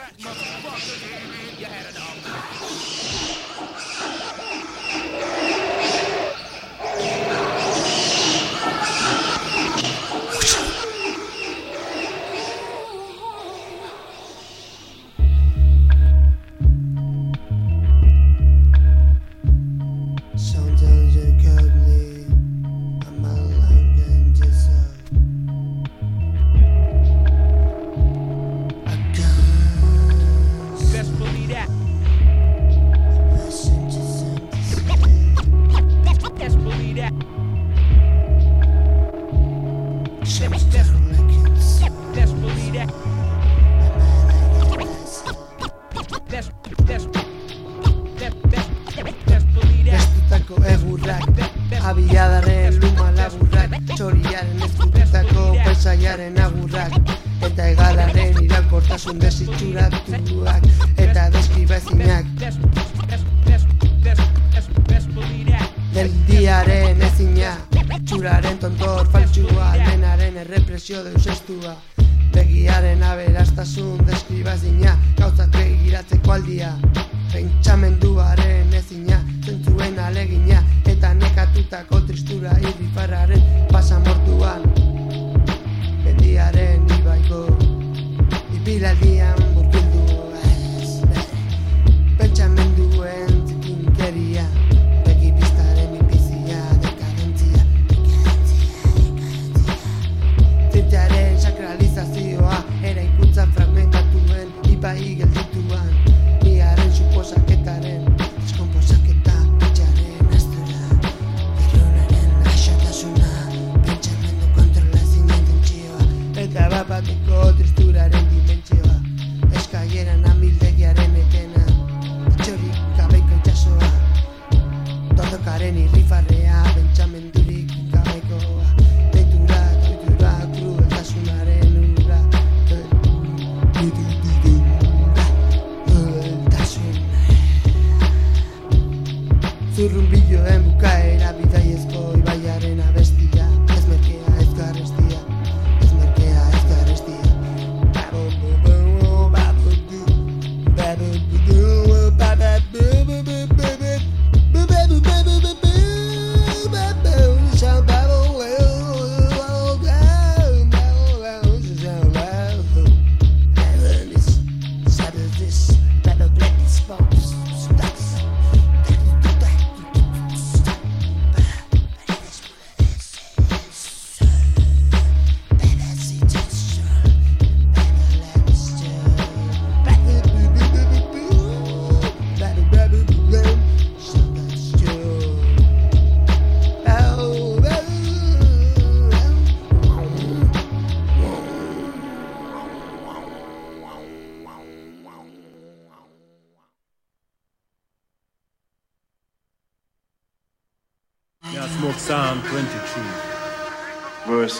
back, motherfucker.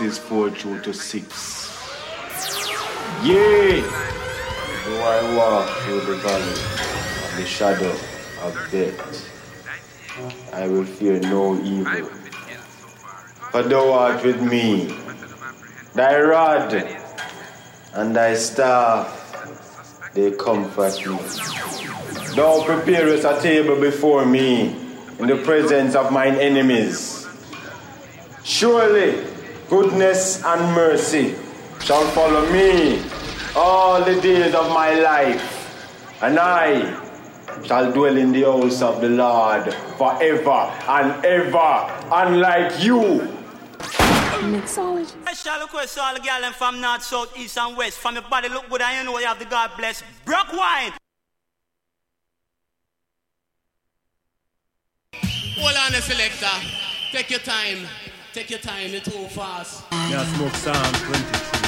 Verses 4 through to 6. Yea! Though I walk through the valley of the shadow of death, I will fear no evil. For thou art with me, thy rod and thy staff, they comfort me. Thou preparest a table before me in the presence of mine enemies. Surely goodness and mercy shall follow me all the days of my life, and I shall dwell in the house of the Lord forever and ever, unlike you. Mixology. Special request to all the girls from north, south, east, and west. From your body look good, and you know you have the God bless. Brock wine. Hold on, the selector. Take your time. Take your time, you're too fast. Yeah, smoke Psalm 23.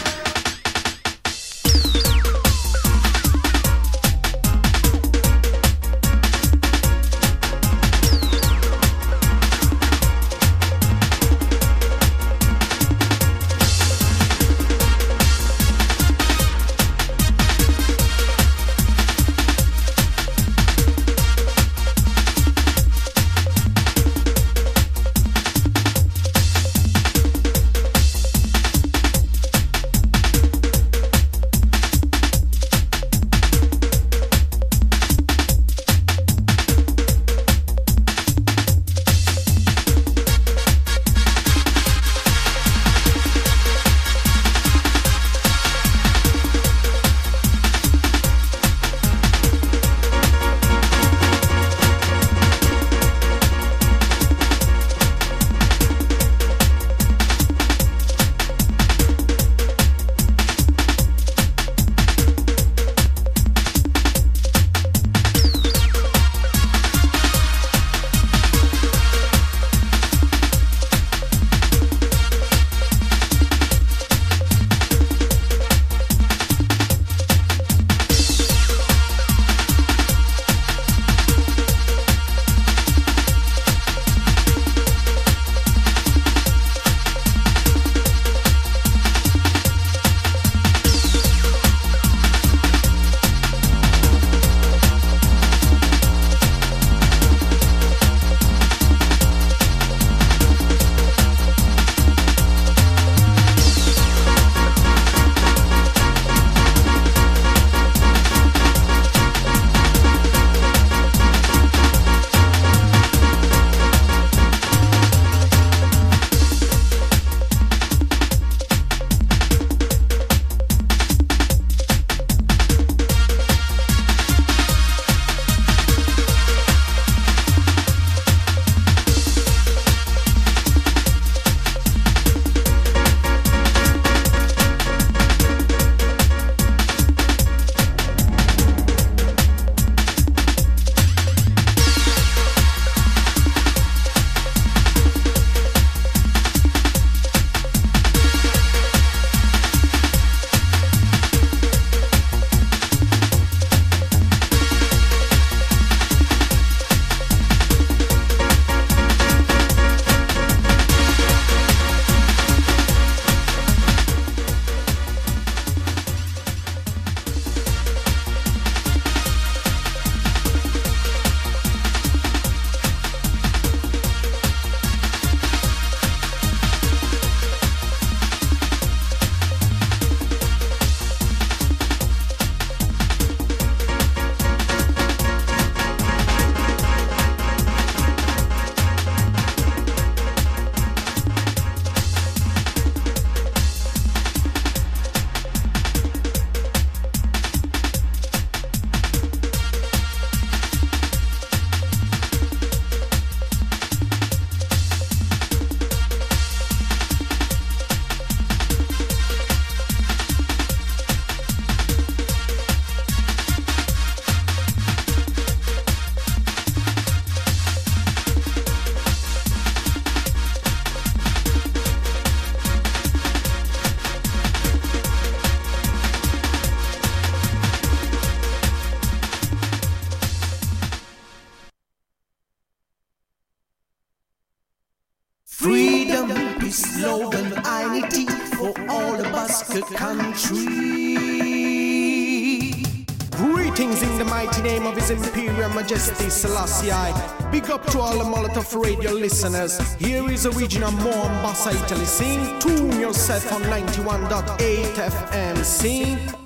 To all the Molotoff radio listeners. Here is original Mombasa, Italy. Sing, tune yourself on 91.8 FM. Sing.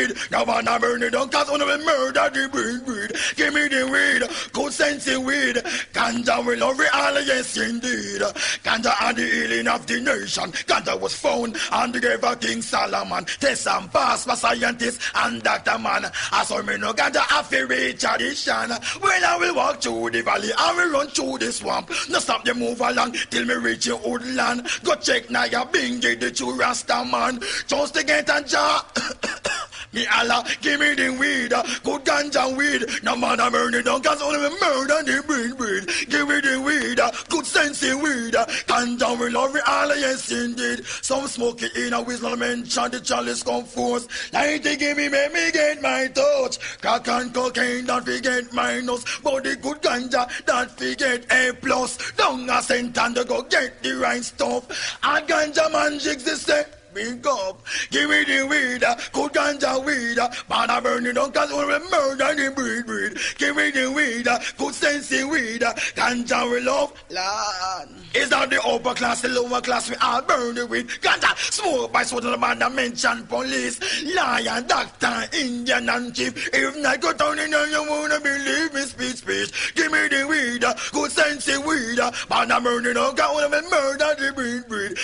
Weed. I burn it down cause one of them murder the breed weed. Give me the weed, good sensey weed. Ganja will love it all, yes indeed. Ganja and the healing of the nation. Ganja was found the grave of King Solomon. Test and pass for scientists and doctor man. I saw me no ganja after reach tradition. When I will walk through the valley, I will run through the swamp. No stop the move along till me reach your woodland. Go check now your bingy the true Rasta man. Just to get a jar. Me Allah, give me the weed, uh, good ganja weed. No man I burn it down, cause only me murder the breed breed. Give me the weed, uh, good sensey weed. Uh, ganja we love it all, yes indeed. Some smoke it in a whistle mention the chalice come forth. Light it give me, make me get my touch. Crack and cocaine, don't forget minus. But the good ganja, don't forget A plus. Don't a cent and go get the right stuff. A ganja man jigs the say big up. Give me the weed, uh, good ganja weed. uh, Man, I burn it down cause we murder the breed, breed. Give me the weed, uh, good sensey weed. Ganja we love, Lord. It's not the upper class, the lower class, we all burn the weed. Ganja, smoke by sort of the man that mention police. Lion, doctor, Indian and chief. If not go down in you wanna believe me, speech, speech. Give me the weed, good sensey weed. Man, I burn it down cause we murder the breed, breed.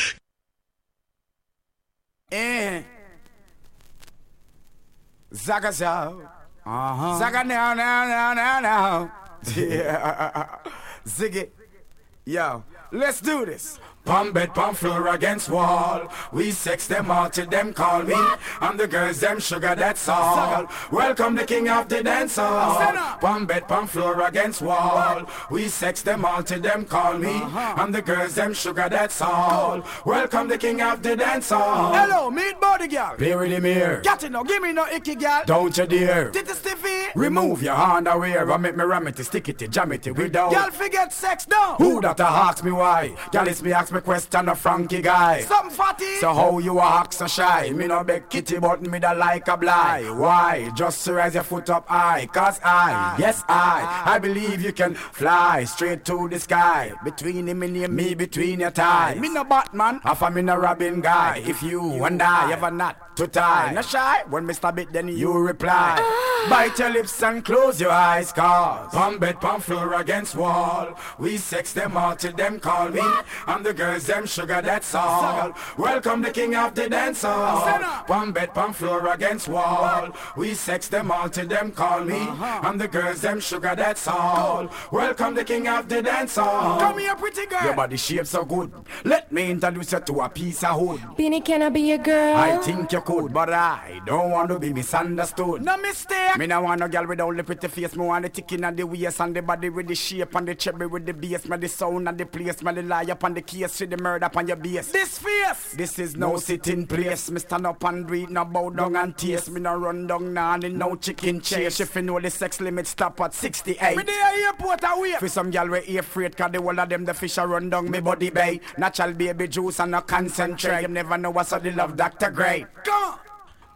Eh. Zaga zow. Uh-huh. Zaga now, now, now, now, now. Yeah. Ziggy. Yo, let's do this. Palm bed, palm floor against wall. We sex them all till them call me. And the girls them sugar, that's all. Welcome the king of the dance hall. Palm bed, palm floor against wall. We sex them all till them call me. Uh-huh. And the girls them sugar, that's all. Welcome the king of the dance hall. Hello, meet body girl. With him here. Got it now, give me no icky girl. Don't you dare. Titty stiffy. Remove your underwear and make me ram it, stick it, jam it without. Girl forget sex now. Who that a ask me why? Girl, it's me ask me question a Frankie guy. Something fatty. So how you a act so shy? Me no beg kitty but me da like a blind. Why? Just raise your foot up high. Cause I, yes I, I believe you can fly straight to the sky. Between him and me, between your thighs. Me no Batman, half a me no Robin guy. If you and I ever not to tie, Not shy. When Mr. stab it, then you reply. Bite your lips and close your eyes, cause Palm bed, palm floor against wall. We sex them all till them call me. And the girls them sugar, that's all. Welcome the king of the dance hall. Palm bed, palm floor against wall. We sex them all till them call me. Uh-huh. And the girls them sugar, that's all. Welcome the king of the dance hall. Come here, pretty girl. Your body shape so good. Let me introduce you to a piece of hood. Beanie, can I be your girl? I think you could, but I don't want to be misunderstood. No mistake. Me no want no girl with all the pretty face. Me want the ticking and the waist and the body with the shape and the cherry with the bass. Me the sound and the place. Me the lie up on the case. See the murder upon your base. This face. This is no sitting place. Me stand up and breathe, no bow down and taste. Me no run down now and no chicken chase. If you know the sex limit stop at 68. Me there airport away. For some gal we air freight Cause the whole of them the fish a run down me body bay Natural baby juice and no concentrate You never know what's the love Dr. Grey Come John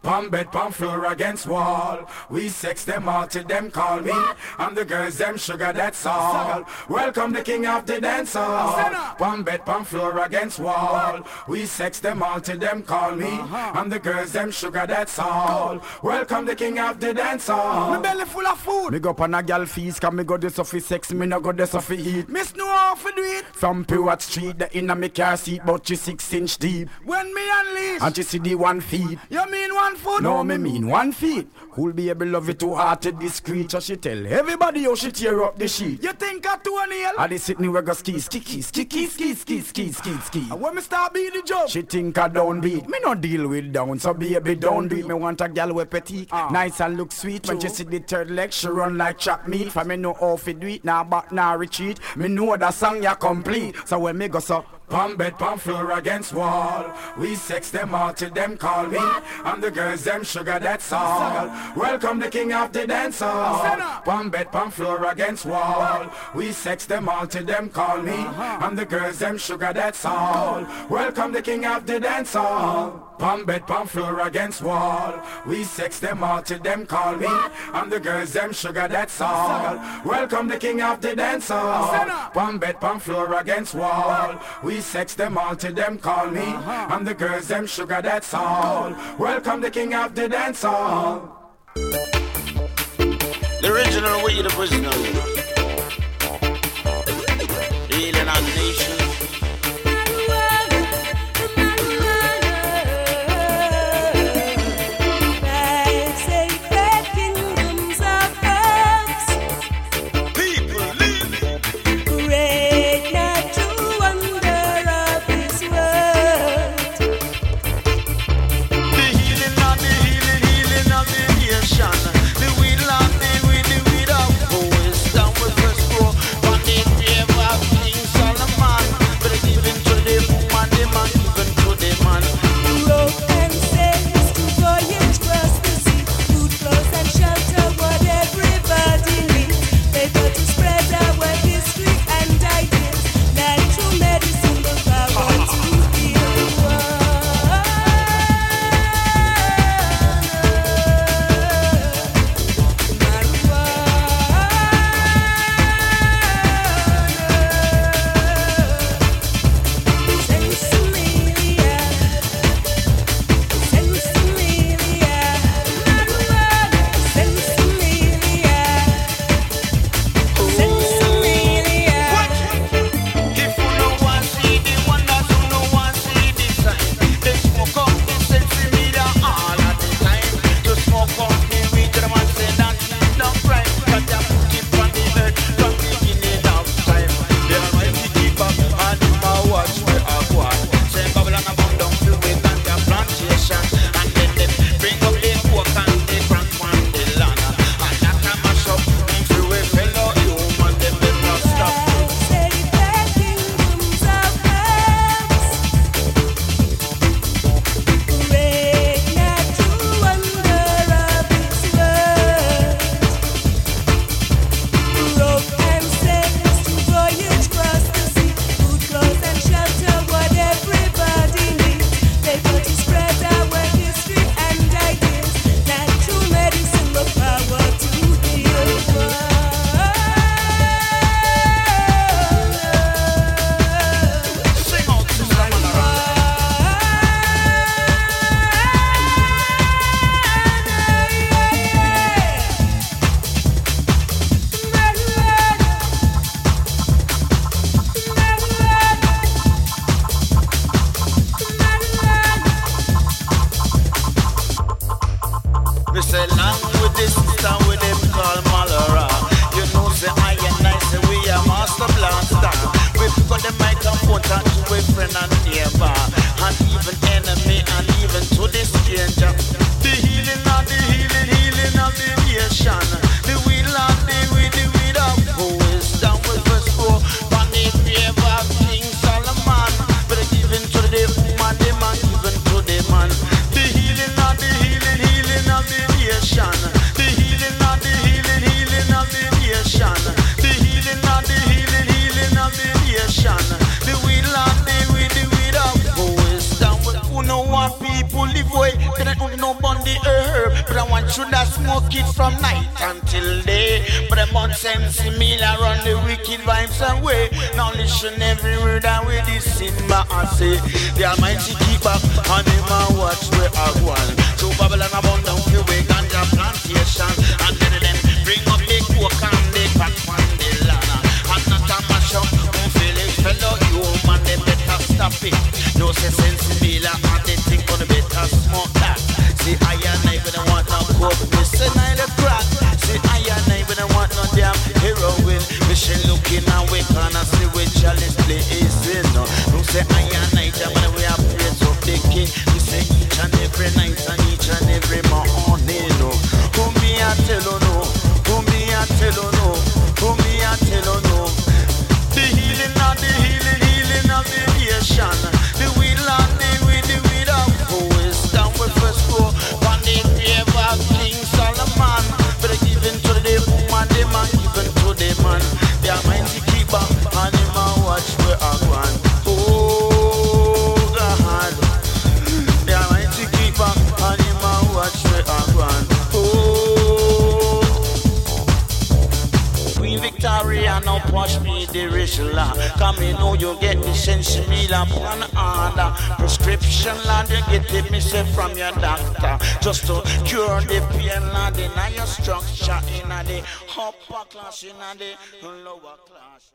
Palm bed, palm floor against wall. We sex them all till them call me. And the girls them sugar, that's all. Welcome the king of the dance hall. Palm bed, palm floor against wall. We sex them all till them call me. And the girls them sugar, that's all. Welcome the king of the dance hall. My belly full of food. Me go on a gal feast, cause me go this off sex, me no go this off eat. Miss know how to do it. From Pewat Street, the inner me car seat, but she six inch deep. When me unleash. And she see the one feet. You mean one foot? No, me mean one feet. Who'll be able love it too hard to discreet? So she tell everybody how she tear up the sheet. You think I two nail? I dey sit me we go ski, ski, ski, ski, ski, ski, ski, ski, ski. And when me start beat the job. She think I downbeat. Me no deal with down, so baby don't beat. Me want a gal with petite, ah. nice and look sweet. When she see the third leg, she run like chop meat. For me know how fi do it, now back now retreat. Me know that song ya complete. So when me go so Pump bed, pump floor against wall. We sex them all till them call me. And the girls them sugar, that's all. Welcome the king of the dance hall. Pump bed, pump floor against wall. We sex them all till them call me. Uh-huh. And the girls them sugar, that's all. Welcome the king of the dance hall. Pump bed, pump floor against wall. We sex them all till them call me. And the girls them sugar, that's all. Welcome the king of the dance hall. Pump bed, pump floor against wall. We sex them all till them call me. Uh-huh. I'm the girls them sugar, that's all. Welcome the king of the dance hall. The original way, the prisoner. Structure in the upper class in the lower class.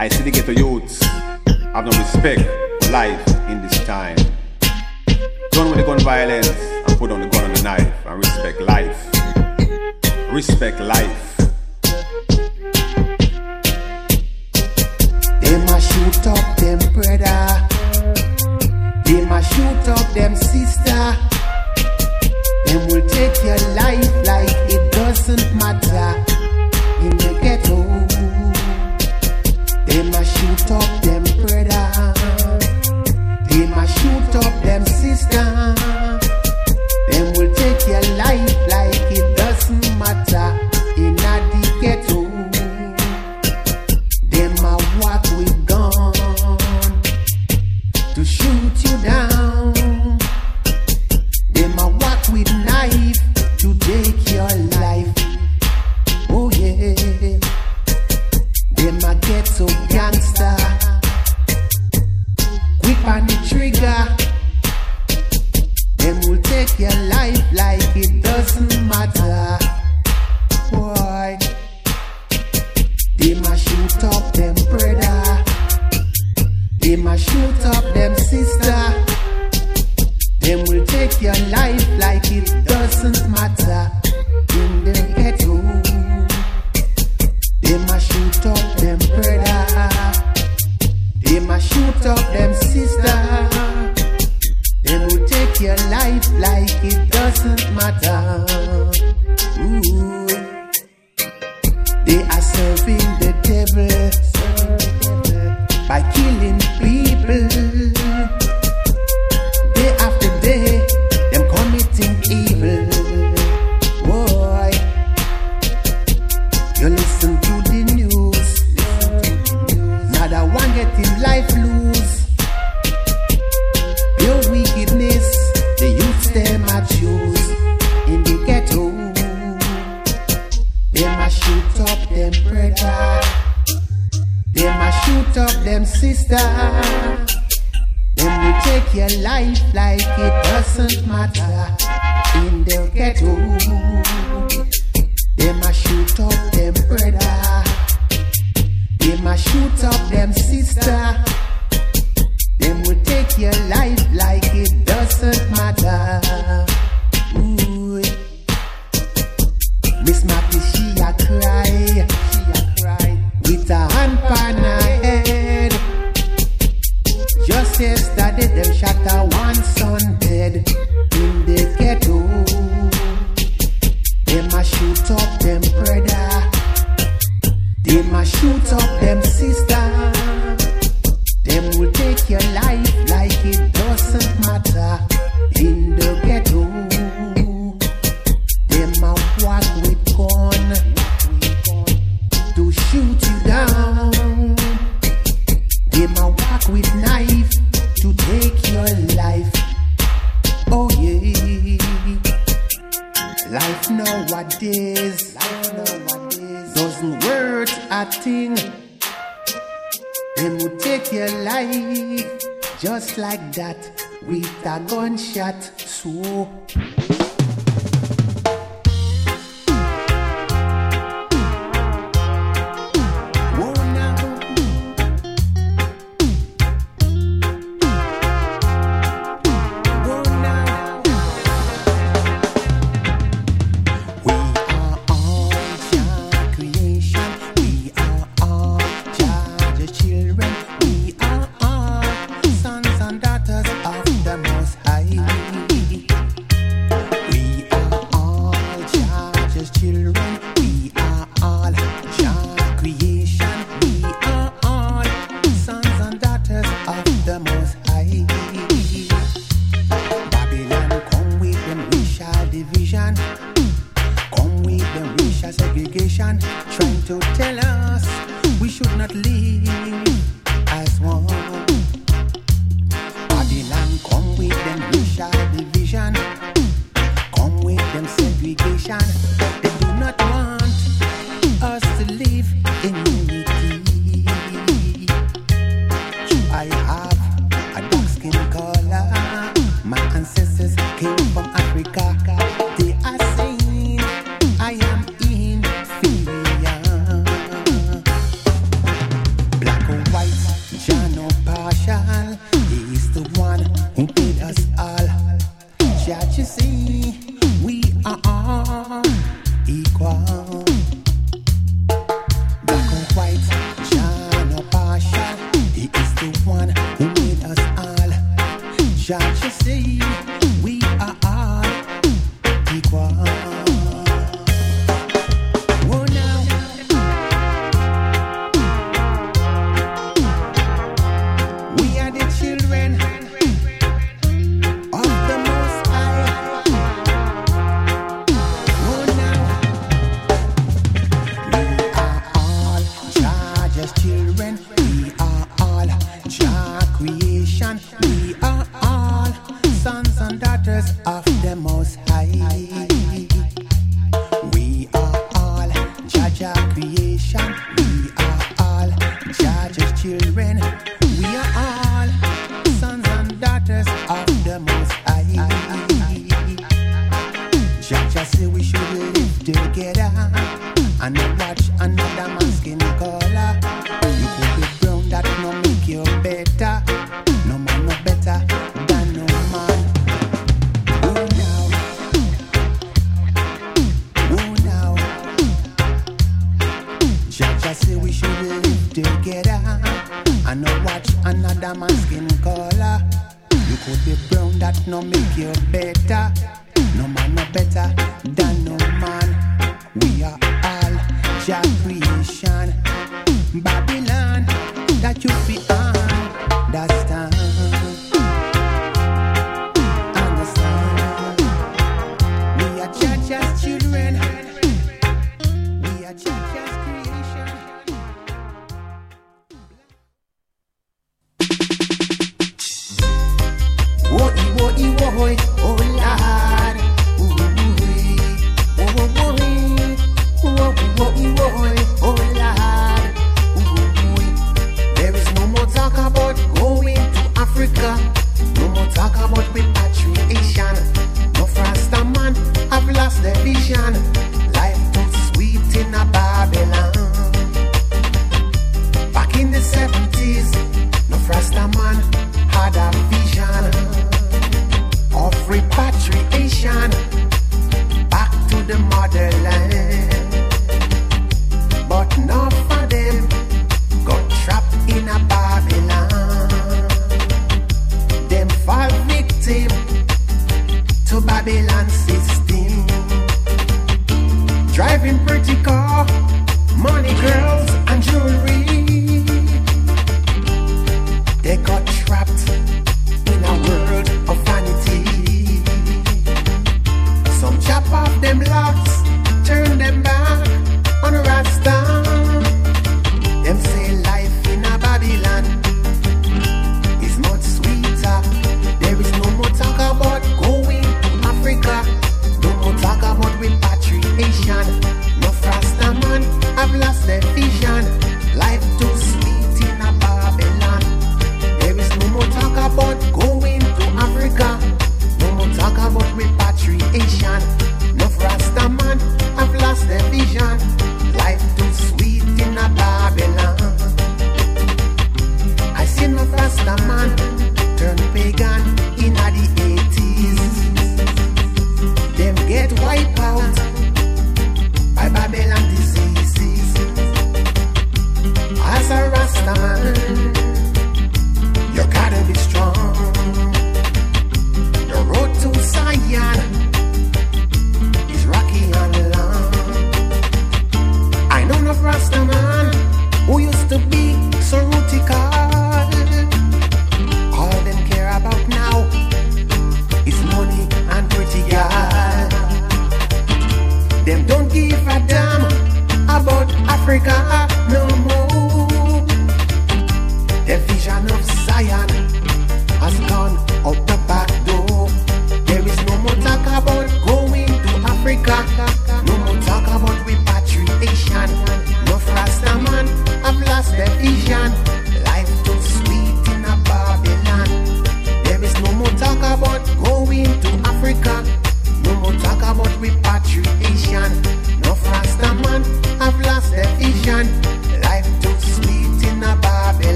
I see the ghetto youths have no respect for life in this time. Done with the gun violence and put on the gun and the knife and respect life. Respect life. They must shoot up them brother. They must shoot up them sister. Them will take your life like it doesn't matter in the ghetto get them young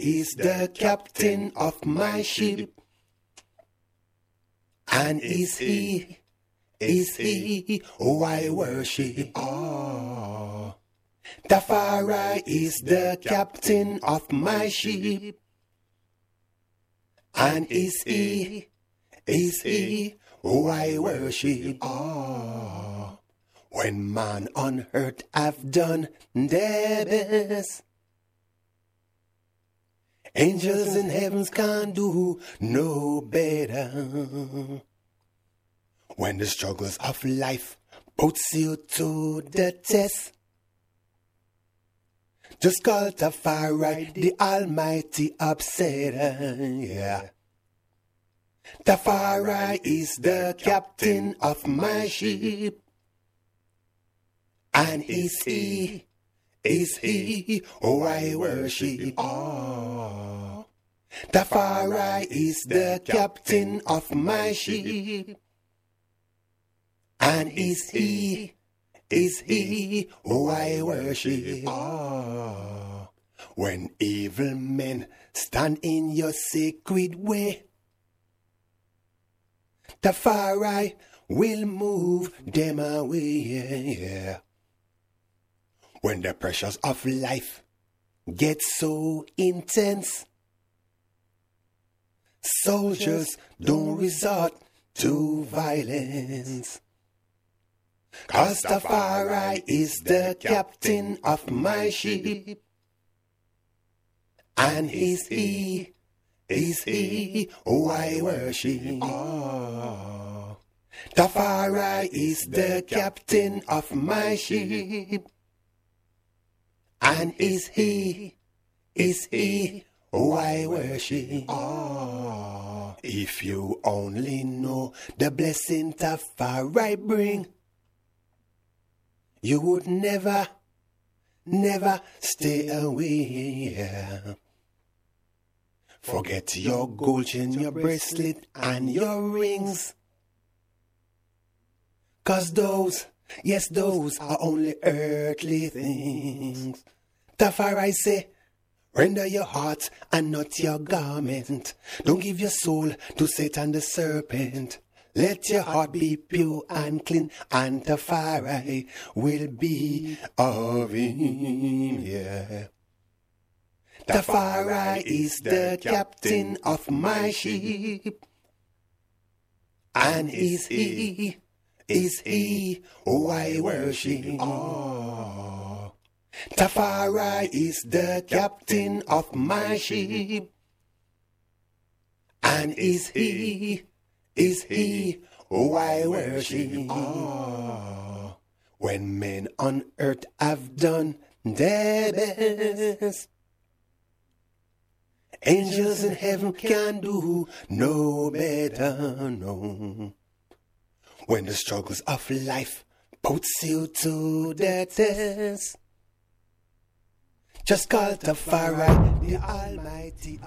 is the captain of my ship. And is he, is he who I worship? Oh. The Tafari is the captain of my ship. When the struggles of life puts you to the test. Just call Tafari, the almighty upsetter, yeah. Tafari is the captain of my ship. And is he, is he who I worship? Oh. Tafari is the captain of my ship. And is he, is he who I worship? Oh. When evil men stand in your sacred way, Tafari will move them away. Yeah. When the pressures of life get so intense, soldiers don't resort to violence. Cause Tafari is the captain of my ship. And is he, is he who I worship? Oh. Tafari is the captain of my ship. And is he, is he who I worship? Oh. If you only know the blessing Tafari bring, you would never, never stay away. Forget your gold chain, your bracelet, and your rings. Cause those, yes, those are only earthly things. Tafari say, render your heart and not your garment. Don't give your soul to Satan the serpent. Let your heart be pure and clean, and the fire will be of him. Yeah. fire is the captain of my ship. And is he, is he who I worship? Oh. Tafari is the captain of my ship. And is he, is he who I worship? When men on earth have done their best. Angels in heaven can do no better, no. When the struggles of life puts you to the test, just call Tafari, the Almighty.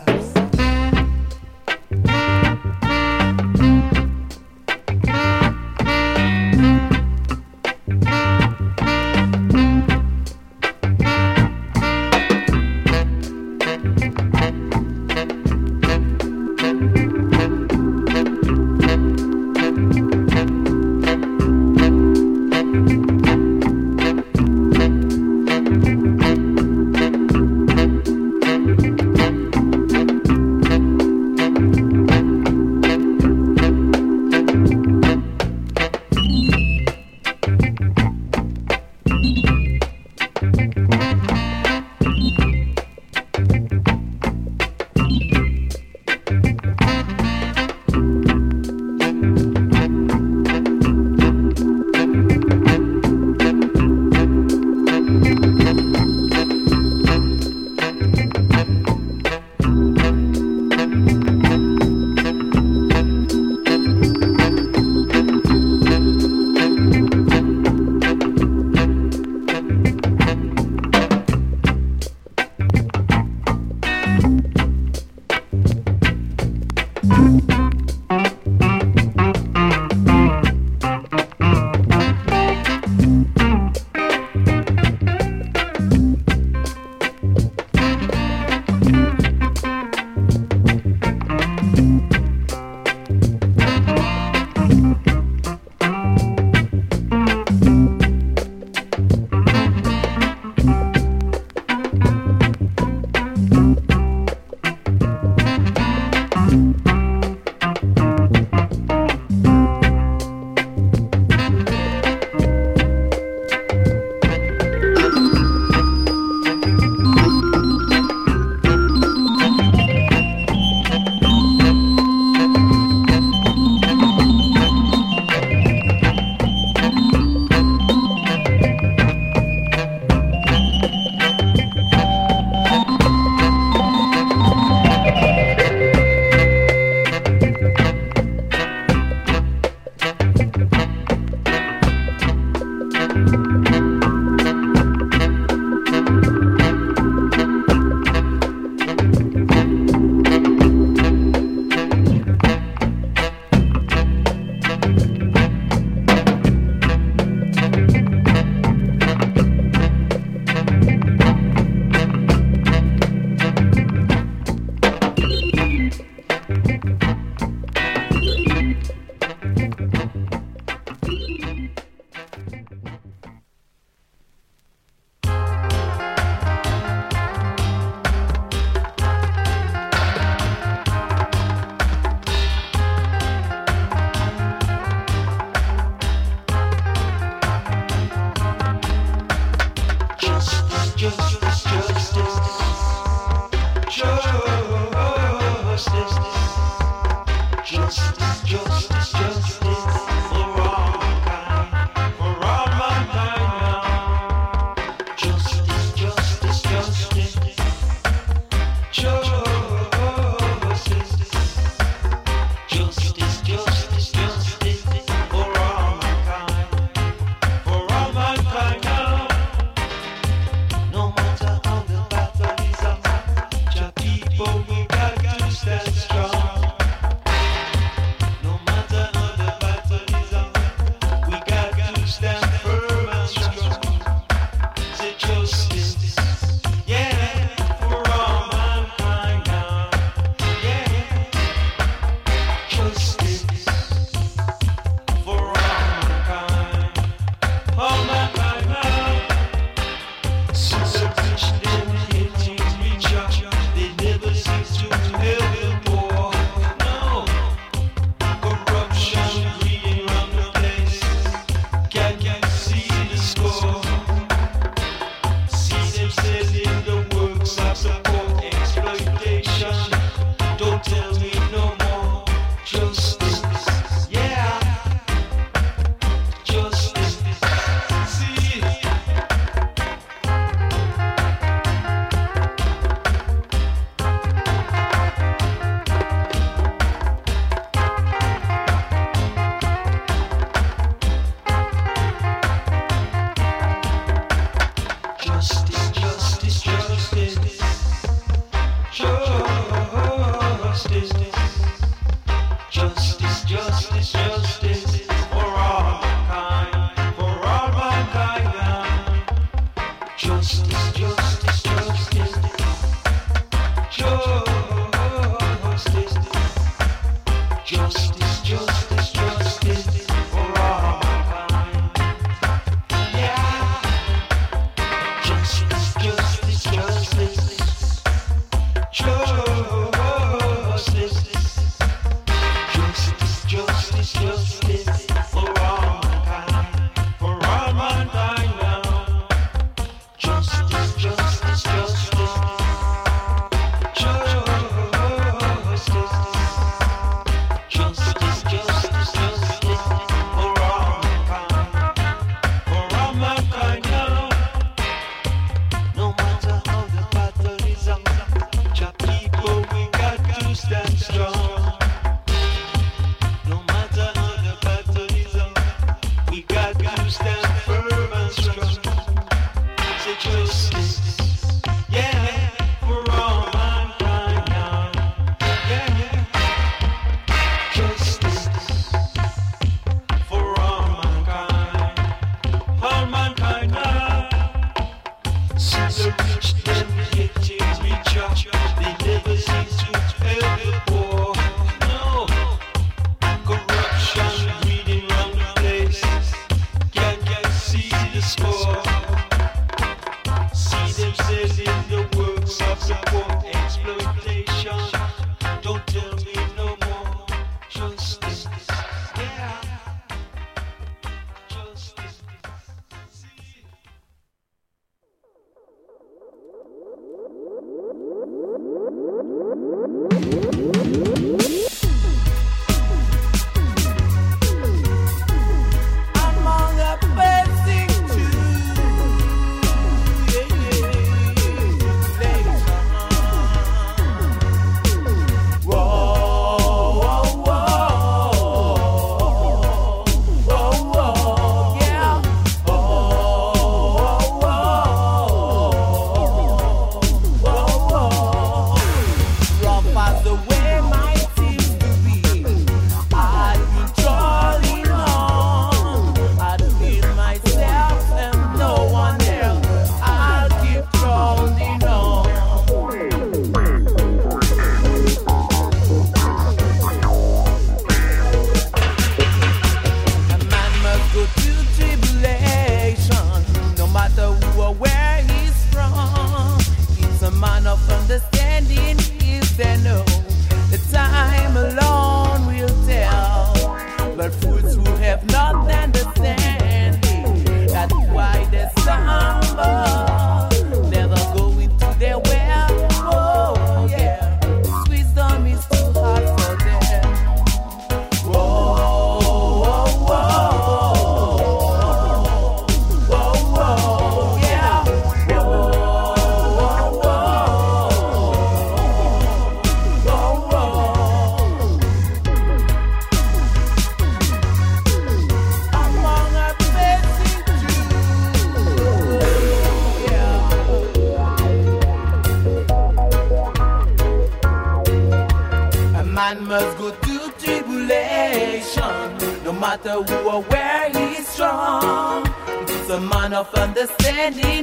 Understanding,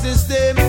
system